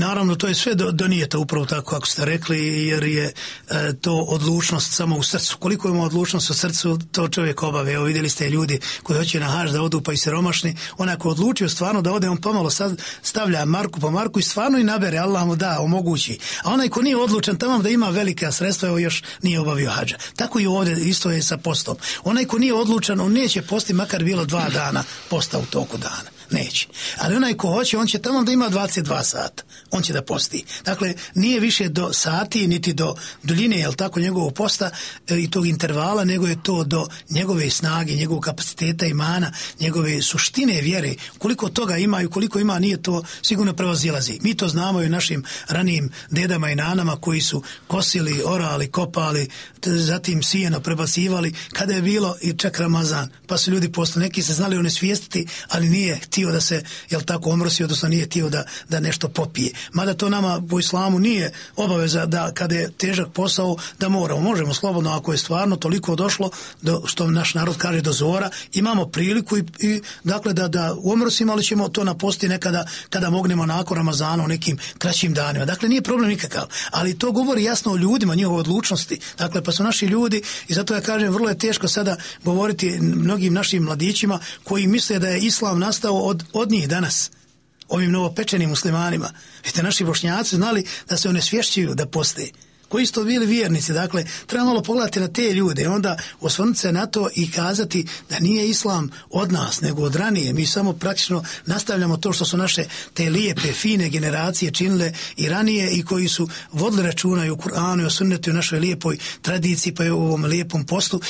Naravno, to je sve do, donijeto upravo tako kako ste rekli, jer je e, to odlučnost samo u srcu. Koliko ima odlučnost u srcu, to čovjek obave. Evo vidjeli ste ljudi koji hoće na haž da odu pa i siromašni. Onako odlučio stvarno da ode, on pomalo sad stavlja Marku po Marku i stvarno i nabere, Allah mu da, omogući. A onaj ko nije odlučan tamo da ima velika sredstva, evo još nije obavio hađa. Tako i ovdje isto je sa postom. Onaj ko nije odlučan, on neće posti makar bilo dva dana posta u toku dana. Neće. Ali onaj ko hoće, on će tamo da ima 22 sata. On će da posti. Dakle, nije više do sati, niti do duljine, jel tako, njegovog posta e, i tog intervala, nego je to do njegove snage, njegovog kapaciteta imana, njegove suštine vjere. Koliko toga ima i koliko ima, nije to sigurno prevazilazi. Mi to znamo i našim ranijim dedama i nanama koji su kosili, orali, kopali, zatim sijeno prebacivali, kada je bilo i čak Ramazan, pa su ljudi postali, neki se znali onesvijestiti, ali nije htio da se, jel tako, omrosi, odnosno nije htio da, da nešto popije. Mada to nama u islamu nije obaveza da kada je težak posao da moramo. Možemo slobodno ako je stvarno toliko došlo do, što naš narod kaže do zora, imamo priliku i, i dakle da, da omrosimo, ali ćemo to naposti nekada kada mognemo nakon Ramazana u nekim kraćim danima. Dakle, nije problem nikakav, ali to govori jasno o ljudima, njihovoj odlučnosti. Dakle, pa su naši ljudi i zato ja kažem, vrlo je teško sada govoriti mnogim našim mladićima koji misle da je islam nastao od, od njih danas ovim novopečenim muslimanima. Vidite, naši bošnjaci znali da se one svješćuju da postoje koji su to bili vjernici. Dakle, treba malo pogledati na te ljude onda osvrnuti se na to i kazati da nije islam od nas, nego od ranije. Mi samo praktično nastavljamo to što su naše te lijepe, fine generacije činile i ranije i koji su vodili računa i u Kur'anu i o sunnetu i u našoj lijepoj tradiciji pa i u ovom lijepom postu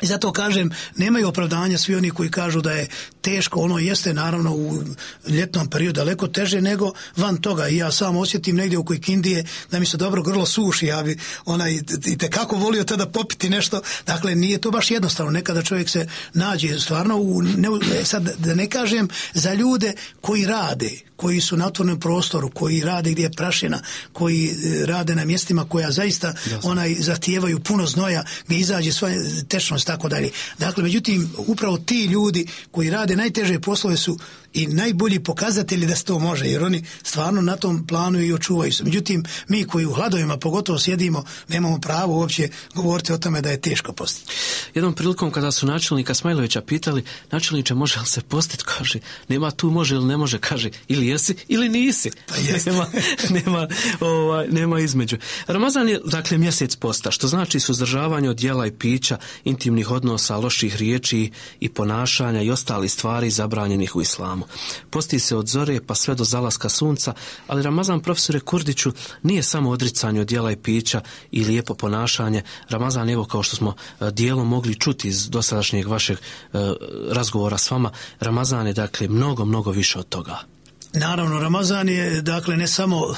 i zato kažem, nemaju opravdanja svi oni koji kažu da je teško, ono jeste naravno u ljetnom periodu daleko teže nego van toga. I ja sam osjetim negdje u Kojkindije da mi se dobro grlo suši, ja bi onaj, i kako volio tada popiti nešto. Dakle, nije to baš jednostavno. Nekada čovjek se nađe stvarno u, ne, e, sad da ne kažem za ljude koji rade, koji su na otvornom prostoru, koji rade gdje je prašina, koji e, rade na mjestima koja zaista onaj zahtijevaju puno znoja, gdje izađe sva tečnost tako dalje. Dakle, međutim, upravo ti ljudi koji rade najteže poslove su i najbolji pokazatelji da se to može, jer oni stvarno na tom planu i očuvaju se. Međutim, mi koji u hladovima pogotovo sjedimo, nemamo pravo uopće govoriti o tome da je teško postiti. Jednom prilikom kada su načelnika Smajlovića pitali, načelniče može li se postiti, kaže, nema tu može ili ne može, kaže, ili jesi ili nisi. Pa nema, nema, ovaj, nema između. Ramazan je, dakle, mjesec posta, što znači suzdržavanje od jela i pića, intimnih odnosa, loših riječi i ponašanja i ostali stvari zabranjenih u islamu. Posti se od zore pa sve do zalaska sunca, ali Ramazan profesore Kurdiću nije samo odricanje od jela i pića i lijepo ponašanje. Ramazan, evo kao što smo e, dijelom mogli čuti iz dosadašnjeg vašeg e, razgovora s vama, Ramazan je dakle mnogo, mnogo više od toga. Naravno, Ramazan je dakle ne samo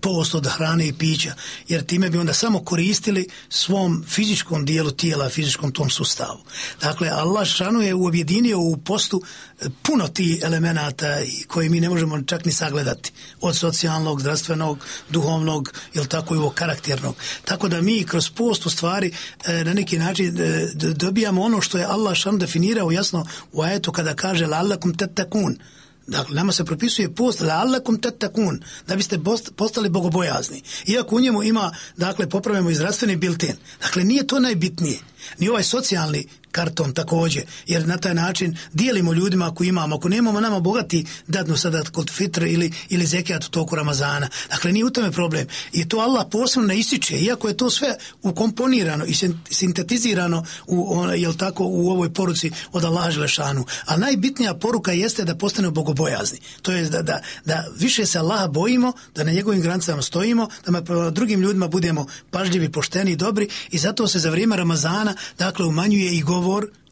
post od hrane i pića, jer time bi onda samo koristili svom fizičkom dijelu tijela, fizičkom tom sustavu. Dakle, Allah šanu je uobjedinio u postu e, puno tih elemenata koje mi ne možemo čak ni sagledati. Od socijalnog, zdravstvenog, duhovnog, ili tako i ovog karakternog. Tako da mi kroz post u stvari e, na neki način e, dobijamo ono što je Allah šanu definirao jasno u ajetu kada kaže la'allakum tatakun Dakle, nama se propisuje post la'allakum tatakun, da biste postali bogobojazni. Iako u njemu ima, dakle, popravljamo i zdravstveni bilten. Dakle, nije to najbitnije. Ni ovaj socijalni karton također, jer na taj način dijelimo ljudima ako imamo, ako nemamo nama bogati dadnu sada kod fitre ili, ili zekijat u toku Ramazana. Dakle, nije u tome problem. I to Allah posebno ne ističe, iako je to sve ukomponirano i sintetizirano u, jel tako, u ovoj poruci od Allaha Želešanu. A najbitnija poruka jeste da postane bogobojazni. To je da, da, da više se Allaha bojimo, da na njegovim granicama stojimo, da drugim ljudima budemo pažljivi, pošteni i dobri i zato se za vrijeme Ramazana dakle umanjuje i govor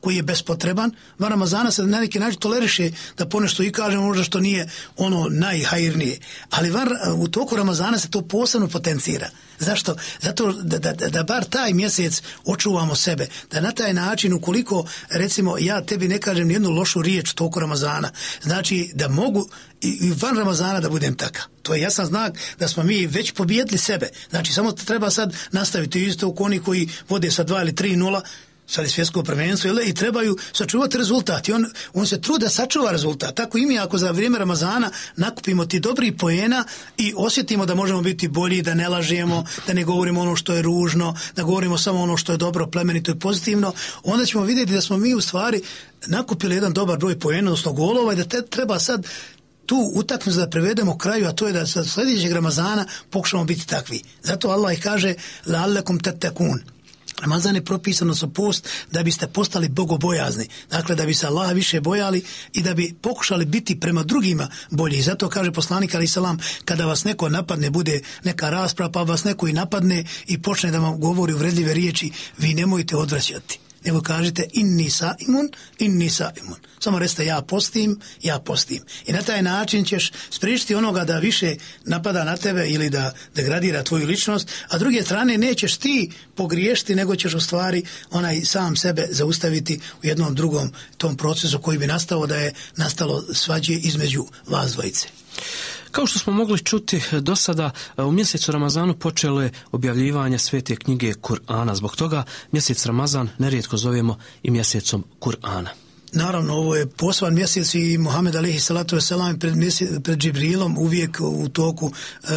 koji je bespotreban, van Ramazana se na neki način toleriše da ponešto i kaže možda što nije ono najhajirnije. Ali van, u toku Ramazana se to posebno potencira. Zašto? Zato da, da, da bar taj mjesec očuvamo sebe. Da na taj način, ukoliko recimo ja tebi ne kažem jednu lošu riječ toku Ramazana, znači da mogu i van Ramazana da budem takav. To je jasan znak da smo mi već pobijedili sebe. Znači samo treba sad nastaviti isto u oni koji vode sa dva ili tri nula sad je svjetsko prvenstvo jel, i trebaju sačuvati rezultat i on, on se truda sačuva rezultat. Tako i mi ako za vrijeme Ramazana nakupimo ti dobri poena i osjetimo da možemo biti bolji, da ne lažemo, da ne govorimo ono što je ružno, da govorimo samo ono što je dobro, plemenito i pozitivno, onda ćemo vidjeti da smo mi u stvari nakupili jedan dobar broj poena, odnosno golova i da te treba sad tu utakmicu da prevedemo kraju, a to je da sa sljedećeg Ramazana pokušamo biti takvi. Zato Allah ih kaže la'allakum tattaqun. Ramazan je propisano sa post da biste postali bogobojazni. Dakle, da bi se Allah više bojali i da bi pokušali biti prema drugima bolji. I zato kaže poslanik Ali Salam, kada vas neko napadne, bude neka rasprava, pa vas neko i napadne i počne da vam govori uvredljive riječi, vi nemojte odvraćati nego kažete inni sa imun, inni sa imun. Samo recite ja postim, ja postim. I na taj način ćeš spriječiti onoga da više napada na tebe ili da degradira tvoju ličnost, a druge strane nećeš ti pogriješiti, nego ćeš u stvari onaj sam sebe zaustaviti u jednom drugom tom procesu koji bi nastao da je nastalo svađe između vas dvojice. Kao što smo mogli čuti do sada, u mjesecu Ramazanu počelo je objavljivanje svete knjige Kur'ana. Zbog toga mjesec Ramazan nerijetko zovemo i mjesecom Kur'ana. Naravno, ovo je posvan mjesec i Muhammed alihi salatu wasalam pred, pred Džibrilom uvijek u toku e,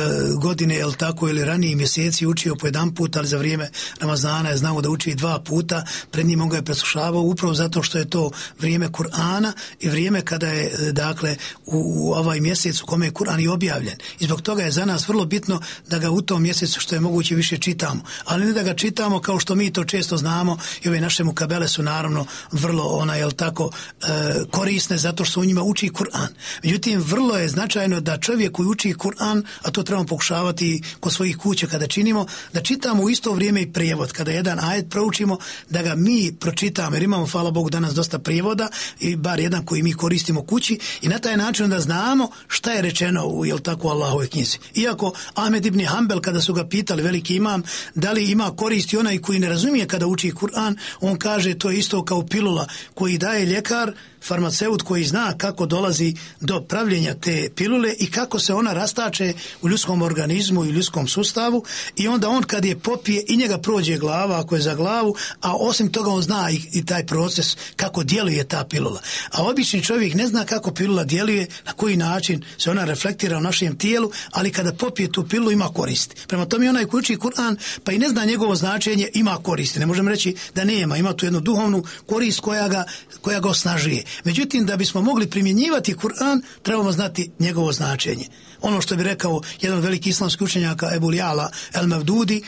godine, jel tako, ili raniji mjeseci učio po jedan put, ali za vrijeme Ramazana je znao da uči dva puta, pred njim on ga je preslušavao upravo zato što je to vrijeme Kur'ana i vrijeme kada je, e, dakle, u, u ovaj mjesec u kome je Kur'an i objavljen. I zbog toga je za nas vrlo bitno da ga u tom mjesecu što je moguće više čitamo. Ali ne da ga čitamo kao što mi to često znamo i ove naše mukabele su naravno vrlo, ona, jel tako, e, korisne zato što u njima uči Kur'an. Međutim, vrlo je značajno da čovjek koji uči Kur'an, a to trebamo pokušavati kod svojih kuća kada činimo, da čitamo u isto vrijeme i prijevod. Kada jedan ajet proučimo, da ga mi pročitamo, jer imamo, hvala Bogu, danas dosta prijevoda, i bar jedan koji mi koristimo kući, i na taj način da znamo šta je rečeno u, jel tako, Allahove knjizi. Iako Ahmed ibn Hanbel, kada su ga pitali, veliki imam, da li ima koristi onaj koji ne razumije kada uči Kur'an, on kaže to je isto kao pilula koji daje ljekar farmaceut koji zna kako dolazi do pravljenja te pilule i kako se ona rastače u ljudskom organizmu i ljudskom sustavu i onda on kad je popije i njega prođe glava ako je za glavu, a osim toga on zna i, i taj proces kako djeluje ta pilula. A obični čovjek ne zna kako pilula djeluje, na koji način se ona reflektira u našem tijelu, ali kada popije tu pilulu ima koristi. Prema tome onaj koji uči Kur'an pa i ne zna njegovo značenje ima koristi. Ne možemo reći da nema, ima tu jednu duhovnu korist koja ga, koja ga osnažuje. Međutim, da bismo mogli primjenjivati Kur'an, trebamo znati njegovo značenje. Ono što bi rekao jedan veliki islamski učenjaka Ebu Lijala El Mavdudi,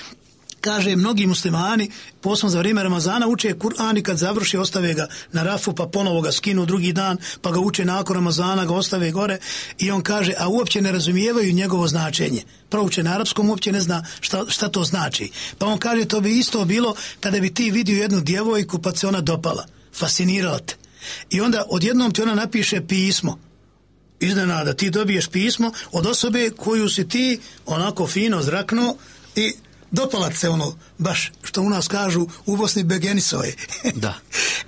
kaže mnogi muslimani posebno za vrijeme Ramazana uče Kur'an i kad završi ostave ga na rafu pa ponovo ga skinu drugi dan pa ga uče nakon Ramazana ga ostave gore. I on kaže a uopće ne razumijevaju njegovo značenje. Prouče na arapskom uopće ne zna šta, šta to znači. Pa on kaže to bi isto bilo kada bi ti vidio jednu djevojku pa se ona dopala. Fascinirala te i onda odjednom ti ona napiše pismo iznenada ti dobiješ pismo od osobe koju si ti onako fino zraknuo i dopalat se ono, baš što u nas kažu u Bosni Begenisove. Da.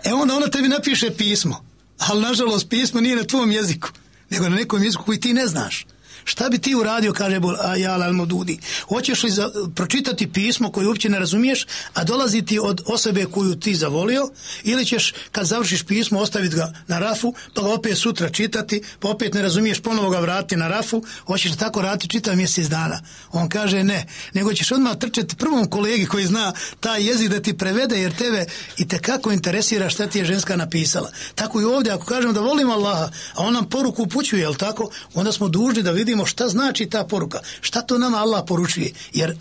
e onda ona tebi napiše pismo, ali nažalost pismo nije na tvom jeziku, nego na nekom jeziku koji ti ne znaš. Šta bi ti uradio, kaže Jal al-Modudi? Hoćeš li za, pročitati pismo koje uopće ne razumiješ, a dolazi ti od osobe koju ti zavolio, ili ćeš kad završiš pismo ostaviti ga na rafu, pa ga opet sutra čitati, pa opet ne razumiješ, ponovo ga vratiti na rafu, hoćeš tako raditi čitav mjesec dana. On kaže ne, nego ćeš odmah trčati prvom kolegi koji zna taj jezik da ti prevede, jer tebe i te kako interesira šta ti je ženska napisala. Tako i ovdje, ako kažemo da volimo Allaha, a on nam poruku upućuje, jel tako, onda smo dužni da vidimo šta znači ta poruka, šta to nama Allah poručuje, jer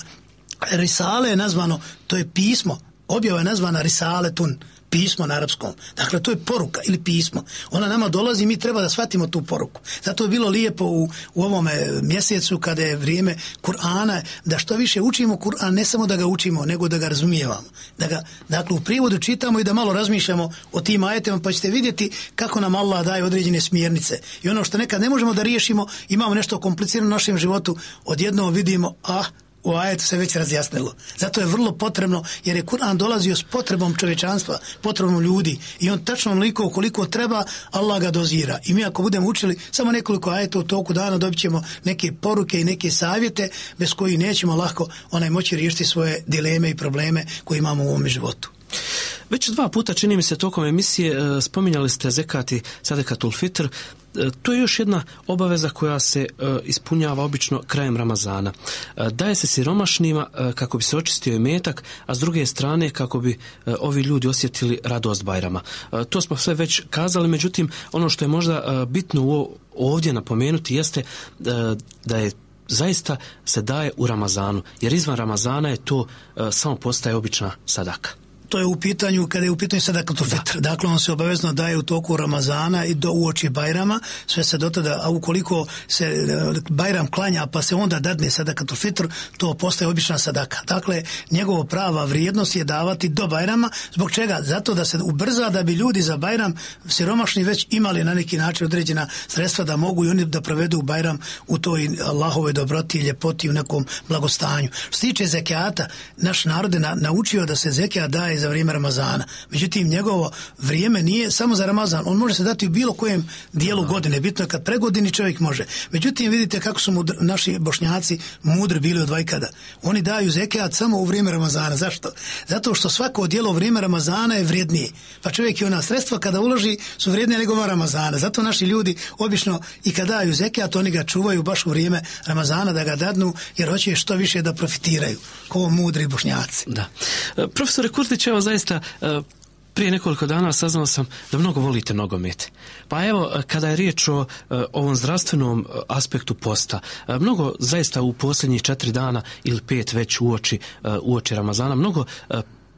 Risale je nazvano, to je pismo, objava je nazvana Risale tun, pismo na arapskom. Dakle, to je poruka ili pismo. Ona nama dolazi i mi treba da shvatimo tu poruku. Zato je bilo lijepo u, u ovome mjesecu kada je vrijeme Kur'ana, da što više učimo Kur'an, ne samo da ga učimo, nego da ga razumijevamo. Da ga, dakle, u prijevodu čitamo i da malo razmišljamo o tim ajetima, pa ćete vidjeti kako nam Allah daje određene smjernice. I ono što nekad ne možemo da riješimo, imamo nešto komplicirano u našem životu, odjednom vidimo, ah, u ajetu se već razjasnilo. Zato je vrlo potrebno, jer je Kur'an dolazio s potrebom čovječanstva, potrebom ljudi i on tačno onoliko koliko treba, Allah ga dozira. I mi ako budemo učili samo nekoliko ajeta u toku dana, dobit ćemo neke poruke i neke savjete bez koji nećemo lako onaj moći riješiti svoje dileme i probleme koje imamo u ovom životu. Već dva puta čini mi se tokom emisije e, spominjali ste zekati sadekatul fitr. E, to je još jedna obaveza koja se ispunjava obično krajem Ramazana. Daje se siromašnima kako bi se očistio i metak, a s druge strane kako bi ovi ljudi osjetili radost Bajrama. To smo sve već kazali, međutim ono što je možda bitno ovdje napomenuti jeste da je zaista se daje u Ramazanu, jer izvan Ramazana je to samo postaje obična sadaka to je u pitanju, kada je u pitanju sadakatul fitr. Dakle, on se obavezno daje u toku Ramazana i do uoči Bajrama, sve se do tada, a ukoliko se e, Bajram klanja, pa se onda dadne sadakatul fitr, to postaje obična sadaka. Dakle, njegovo prava vrijednost je davati do Bajrama. Zbog čega? Zato da se ubrza da bi ljudi za Bajram siromašni već imali na neki način određena sredstva da mogu i oni da provedu Bajram u toj Allahove dobroti i ljepoti u nekom blagostanju. Što se tiče zekijata, naš narod je naučio da se zekijat daje za vrijeme Ramazana. Međutim, njegovo vrijeme nije samo za Ramazan. On može se dati u bilo kojem dijelu godine. Bitno je kad pregodini čovjek može. Međutim, vidite kako su naši bošnjaci mudri bili od vajkada. Oni daju zekijat samo u vrijeme Ramazana. Zašto? Zato što svako dijelo u vrijeme Ramazana je vrijednije. Pa čovjek i ona sredstva kada uloži su vrijednije nego Ramazana. Zato naši ljudi obično i kada daju zekijat, oni ga čuvaju baš u vrijeme Ramazana da ga dadnu jer hoće što više da profitiraju. Ko mudri bošnjaci. Da. E, profesore Kurtić, evo zaista e, prije nekoliko dana saznao sam da mnogo volite nogomet. Pa evo, e, kada je riječ o e, ovom zdravstvenom aspektu posta, mnogo zaista u posljednjih četiri dana ili pet već uoči, uoči Ramazana, mnogo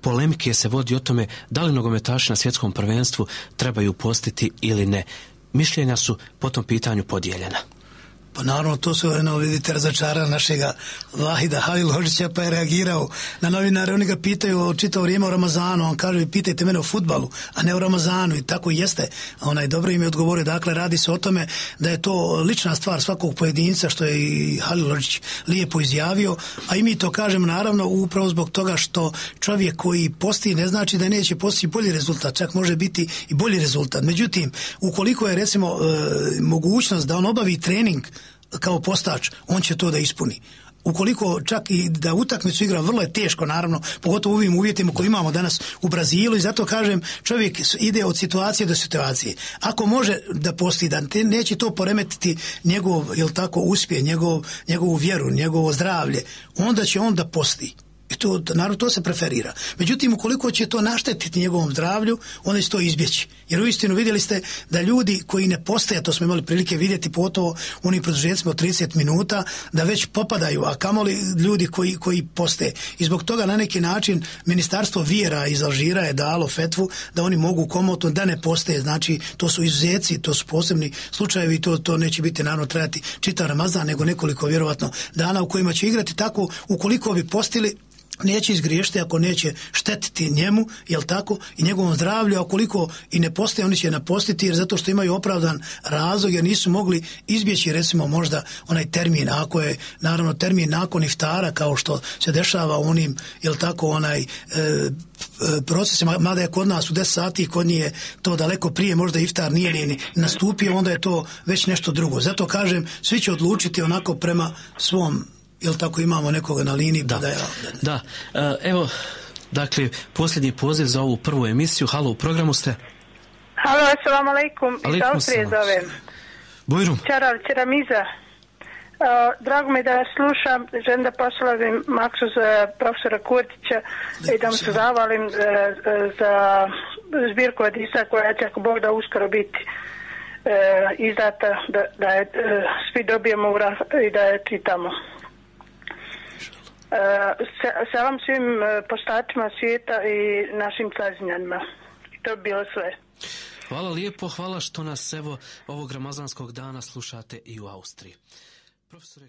polemike se vodi o tome da li nogometaši na svjetskom prvenstvu trebaju postiti ili ne. Mišljenja su po tom pitanju podijeljena. Pa naravno, to su, eno, vidite, razočara našega Vahida Haliložića, pa je reagirao na novinare. Oni ga pitaju o čitavo vrijeme o Ramazanu. On kaže, pitajte mene o futbalu, a ne o Ramazanu. I tako jeste. Onaj dobro im je odgovorio. Dakle, radi se o tome da je to lična stvar svakog pojedinca, što je i Haliložić lijepo izjavio. A i mi to kažemo, naravno, upravo zbog toga što čovjek koji posti ne znači da neće postići bolji rezultat. Čak može biti i bolji rezultat. Međutim, ukoliko je, recimo, e, mogućnost da on obavi trening kao postač, on će to da ispuni ukoliko čak i da utakmicu igra vrlo je teško naravno, pogotovo u ovim uvjetima koje imamo danas u Brazilu i zato kažem čovjek ide od situacije do situacije. Ako može da posti da neće to poremetiti njegov, jel tako, uspjeh, njegov, njegovu vjeru, njegovo zdravlje, onda će on da posti. I to, naravno, to se preferira. Međutim, ukoliko će to naštetiti njegovom zdravlju, onda će to izbjeći. Jer uistinu vidjeli ste da ljudi koji ne postaje, to smo imali prilike vidjeti pogotovo u onim produžecima od 30 minuta, da već popadaju, a kamoli ljudi koji, koji postaje. I zbog toga na neki način Ministarstvo vjera iz Alžira je dalo fetvu da oni mogu komotno da ne postaje. Znači, to su izuzeci, to su posebni slučajevi to, to neće biti naravno trajati čitav Ramazan, nego nekoliko vjerovatno dana u kojima će igrati tako ukoliko bi postili neće izgriješiti ako neće štetiti njemu, jel tako, i njegovom zdravlju, a koliko i ne postoje, oni će napostiti jer zato što imaju opravdan razlog jer nisu mogli izbjeći recimo možda onaj termin, ako je naravno termin nakon iftara kao što se dešava u onim, jel tako, onaj e, e procesima, mada je kod nas u 10 sati, kod nije to daleko prije, možda iftar nije ni nastupio, onda je to već nešto drugo. Zato kažem, svi će odlučiti onako prema svom Jel tako imamo nekoga na liniji? Da, da, da. E, evo, dakle, posljednji poziv za ovu prvu emisiju. Halo, u programu ste? Halo, assalamu alaikum. Iz Austrije zovem. Bujrum. Čarav, Čeramiza. Uh, drago mi da vas slušam, želim da poslavim maksu za profesora Kurtića i da mu se zavalim za, za zbirku Adisa koja će ako Bog da uskoro biti uh, izdata, da, da je uh, svi dobijemo i da je čitamo. Salam svim e, postačima svijeta i našim cazinjanima. I to bi bilo sve. Hvala lijepo, hvala što nas evo ovog ramazanskog dana slušate i u Austriji. Profesore.